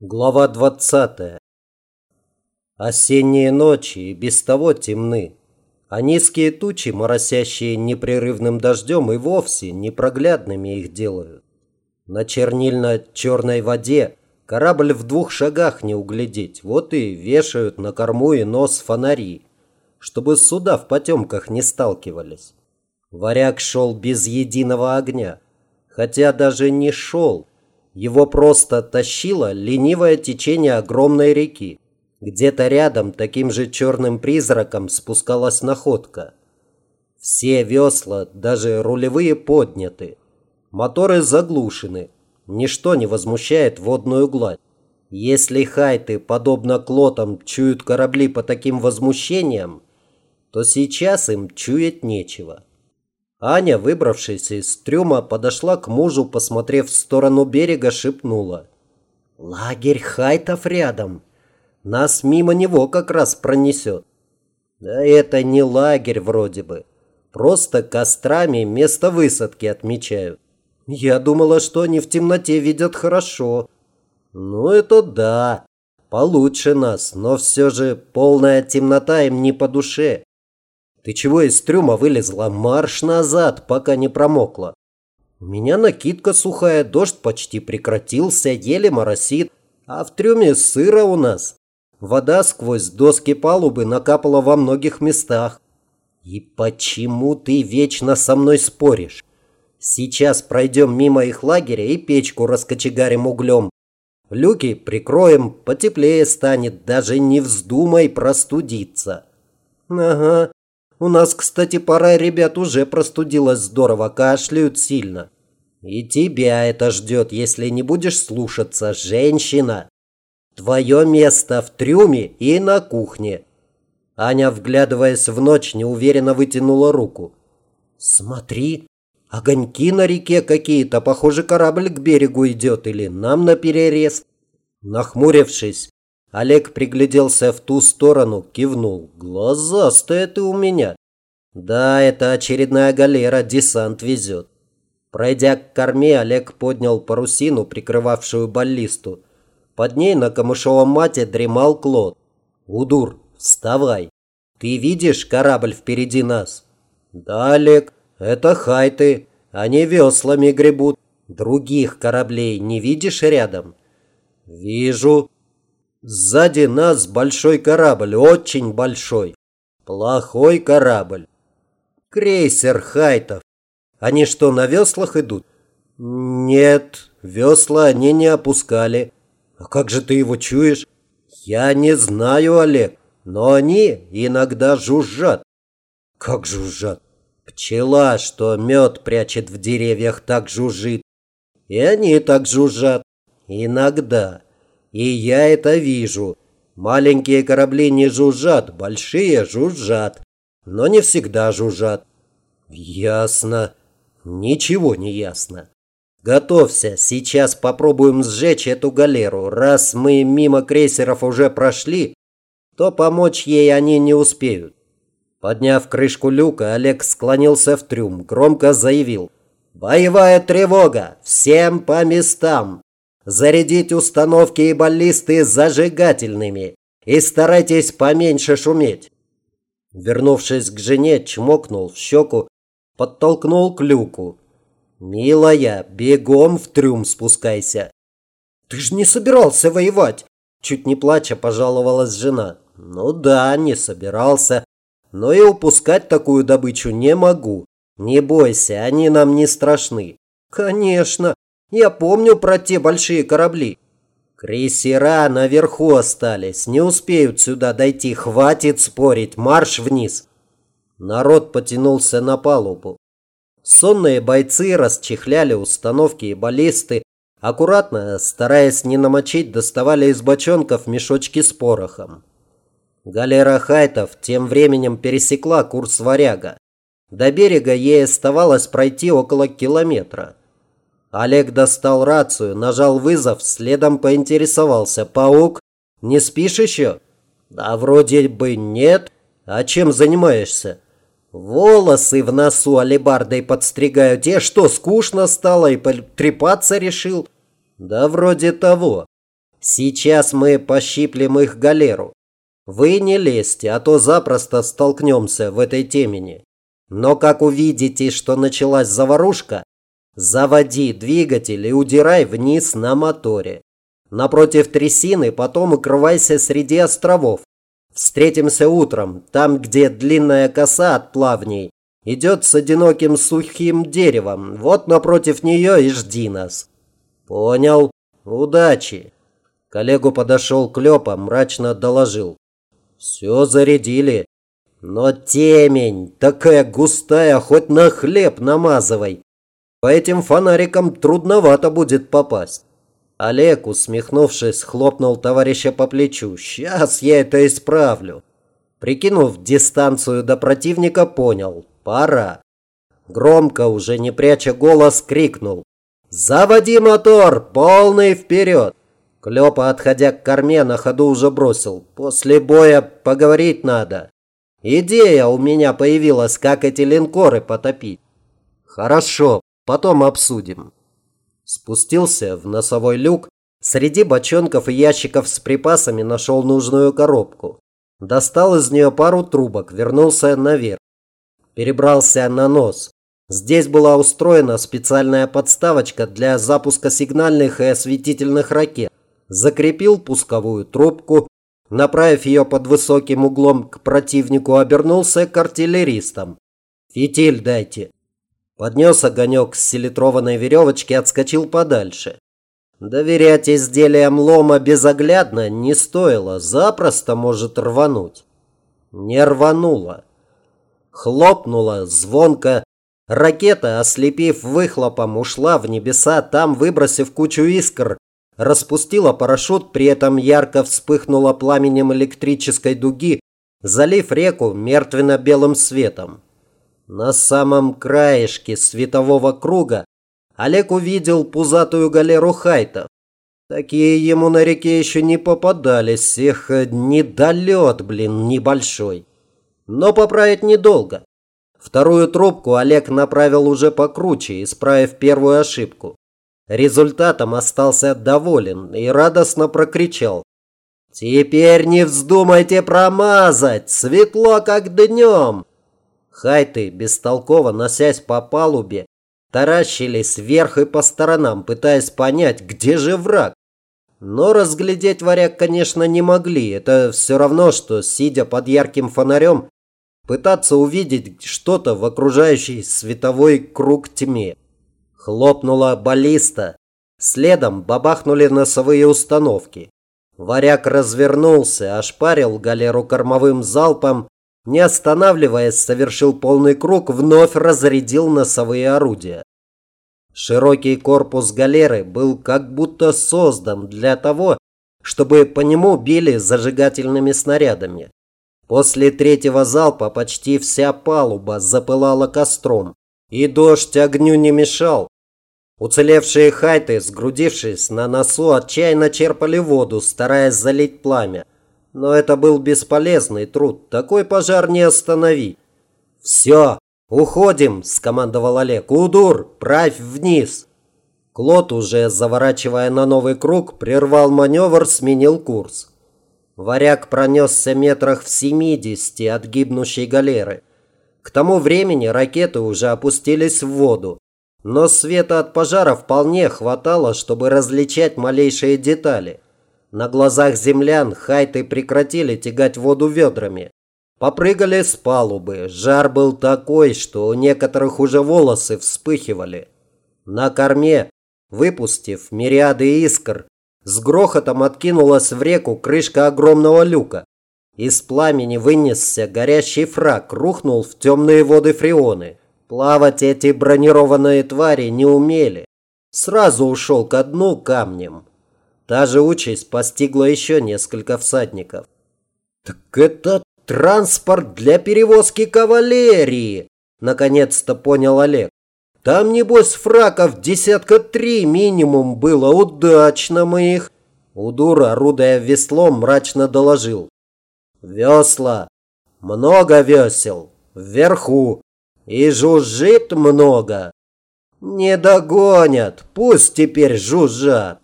Глава 20. Осенние ночи и без того темны, а низкие тучи, моросящие непрерывным дождем, и вовсе непроглядными их делают. На чернильно-черной воде корабль в двух шагах не углядеть, вот и вешают на корму и нос фонари, чтобы суда в потемках не сталкивались. Варяг шел без единого огня, хотя даже не шел, его просто тащило ленивое течение огромной реки. Где-то рядом таким же черным призраком спускалась находка. Все весла, даже рулевые, подняты. Моторы заглушены. Ничто не возмущает водную гладь. Если хайты, подобно клотам, чуют корабли по таким возмущениям, то сейчас им чуять нечего. Аня, выбравшись из трюма, подошла к мужу, посмотрев в сторону берега, шепнула. «Лагерь хайтов рядом. Нас мимо него как раз пронесет». «Да это не лагерь вроде бы. Просто кострами место высадки отмечают. Я думала, что они в темноте видят хорошо». «Ну это да. Получше нас, но все же полная темнота им не по душе. Ты чего из трюма вылезла? Марш назад, пока не промокла. У меня накидка сухая, дождь почти прекратился, еле моросит. А в трюме сыро у нас. Вода сквозь доски палубы накапала во многих местах. И почему ты вечно со мной споришь? Сейчас пройдем мимо их лагеря и печку раскочегарим углем. Люки прикроем, потеплее станет, даже не вздумай простудиться. Ага, у нас, кстати, пара ребят уже простудилась здорово, кашляют сильно. И тебя это ждет, если не будешь слушаться, женщина. Твое место в трюме и на кухне. Аня, вглядываясь в ночь, неуверенно вытянула руку. Смотри, огоньки на реке какие-то, похоже, корабль к берегу идет или нам на перерез. Нахмурившись, Олег пригляделся в ту сторону, кивнул. «Глазастая ты у меня!» «Да, это очередная галера, десант везет». Пройдя к корме, Олег поднял парусину, прикрывавшую баллисту. Под ней на камышовом мате дремал Клод. «Удур, вставай! Ты видишь корабль впереди нас?» «Да, Олег, это хайты. Они веслами гребут. Других кораблей не видишь рядом?» «Вижу. Сзади нас большой корабль, очень большой. Плохой корабль. Крейсер Хайтов. Они что, на веслах идут? Нет, весла они не опускали. А как же ты его чуешь? Я не знаю, Олег, но они иногда жужжат. Как жужжат? Пчела, что мед прячет в деревьях, так жужжит. И они так жужжат. Иногда. И я это вижу. Маленькие корабли не жужжат, большие жужжат. Но не всегда жужжат. Ясно. Ничего не ясно. Готовься, сейчас попробуем сжечь эту галеру. Раз мы мимо крейсеров уже прошли, то помочь ей они не успеют. Подняв крышку люка, Олег склонился в трюм, громко заявил. «Боевая тревога! Всем по местам! Зарядить установки и баллисты зажигательными и старайтесь поменьше шуметь. Вернувшись к жене, чмокнул в щеку, подтолкнул к люку. «Милая, бегом в трюм спускайся!» «Ты же не собирался воевать!» Чуть не плача пожаловалась жена. «Ну да, не собирался, но и упускать такую добычу не могу. Не бойся, они нам не страшны». «Конечно, я помню про те большие корабли. Крейсера наверху остались, не успеют сюда дойти, хватит спорить, марш вниз. Народ потянулся на палубу. Сонные бойцы расчехляли установки и баллисты, аккуратно, стараясь не намочить, доставали из бочонков мешочки с порохом. Галера Хайтов тем временем пересекла курс варяга. До берега ей оставалось пройти около километра. Олег достал рацию, нажал вызов, следом поинтересовался. «Паук, не спишь еще?» «Да вроде бы нет. А чем занимаешься?» «Волосы в носу алебардой подстригаю. Тебе что, скучно стало и трепаться решил?» «Да вроде того. Сейчас мы пощиплем их галеру. Вы не лезьте, а то запросто столкнемся в этой темени. Но как увидите, что началась заварушка, заводи двигатель и удирай вниз на моторе. Напротив трясины потом укрывайся среди островов. Встретимся утром, там, где длинная коса от плавней идет с одиноким сухим деревом. Вот напротив нее и жди нас. Понял. Удачи. Коллегу подошел Клёпа, мрачно доложил. Все зарядили. Но темень такая густая, хоть на хлеб намазывай. По этим фонарикам трудновато будет попасть. Олег, усмехнувшись, хлопнул товарища по плечу. «Сейчас я это исправлю». Прикинув дистанцию до противника, понял. Пора. Громко, уже не пряча голос, крикнул. «Заводи мотор! Полный вперед!» Клёпа, отходя к корме, на ходу уже бросил. «После боя поговорить надо. Идея у меня появилась, как эти линкоры потопить». «Хорошо, потом обсудим». Спустился в носовой люк, среди бочонков и ящиков с припасами нашел нужную коробку. Достал из нее пару трубок, вернулся наверх. Перебрался на нос. Здесь была устроена специальная подставочка для запуска сигнальных и осветительных ракет. Закрепил пусковую трубку, направив ее под высоким углом к противнику, обернулся к артиллеристам. «Фитиль дайте». Поднес огонек с селитрованной веревочки, отскочил подальше. Доверять изделиям лома безоглядно не стоило, запросто может рвануть. Не рвануло. Хлопнуло звонко. Ракета, ослепив выхлопом, ушла в небеса, там, выбросив кучу искр, распустила парашют, при этом ярко вспыхнула пламенем электрической дуги, залив реку мертвенно-белым светом. На самом краешке светового круга Олег увидел пузатую галеру хайтов. Такие ему на реке еще не попадались, их недолет, блин, небольшой. Но поправить недолго. Вторую трубку Олег направил уже покруче, исправив первую ошибку. Результатом остался доволен и радостно прокричал. «Теперь не вздумайте промазать! Светло, как днем!» Хайты, бестолково носясь по палубе, таращились вверх и по сторонам, пытаясь понять, где же враг. Но разглядеть варяг, конечно, не могли. Это все равно, что, сидя под ярким фонарем, пытаться увидеть что-то в окружающей световой круг тьме. Хлопнула баллиста. Следом бабахнули носовые установки. Варяг развернулся, ошпарил галеру кормовым залпом не останавливаясь, совершил полный круг, вновь разрядил носовые орудия. Широкий корпус галеры был как будто создан для того, чтобы по нему били зажигательными снарядами. После третьего залпа почти вся палуба запылала костром, и дождь огню не мешал. Уцелевшие хайты, сгрудившись на носу, отчаянно черпали воду, стараясь залить пламя. Но это был бесполезный труд. Такой пожар не остановить. «Все, уходим!» – скомандовал Олег. «Удур, правь вниз!» Клод, уже заворачивая на новый круг, прервал маневр, сменил курс. Варяг пронесся метрах в 70 от гибнущей галеры. К тому времени ракеты уже опустились в воду. Но света от пожара вполне хватало, чтобы различать малейшие детали. На глазах землян хайты прекратили тягать воду ведрами. Попрыгали с палубы. Жар был такой, что у некоторых уже волосы вспыхивали. На корме, выпустив мириады искр, с грохотом откинулась в реку крышка огромного люка. Из пламени вынесся горящий фраг, рухнул в темные воды фреоны. Плавать эти бронированные твари не умели. Сразу ушел ко дну камнем. Та же участь постигла еще несколько всадников. «Так это транспорт для перевозки кавалерии!» Наконец-то понял Олег. «Там, небось, фраков десятка три минимум было. Удачно мы их!» Удур, орудая веслом, мрачно доложил. «Весла! Много весел! Вверху! И жужжит много! Не догонят! Пусть теперь жужжат!»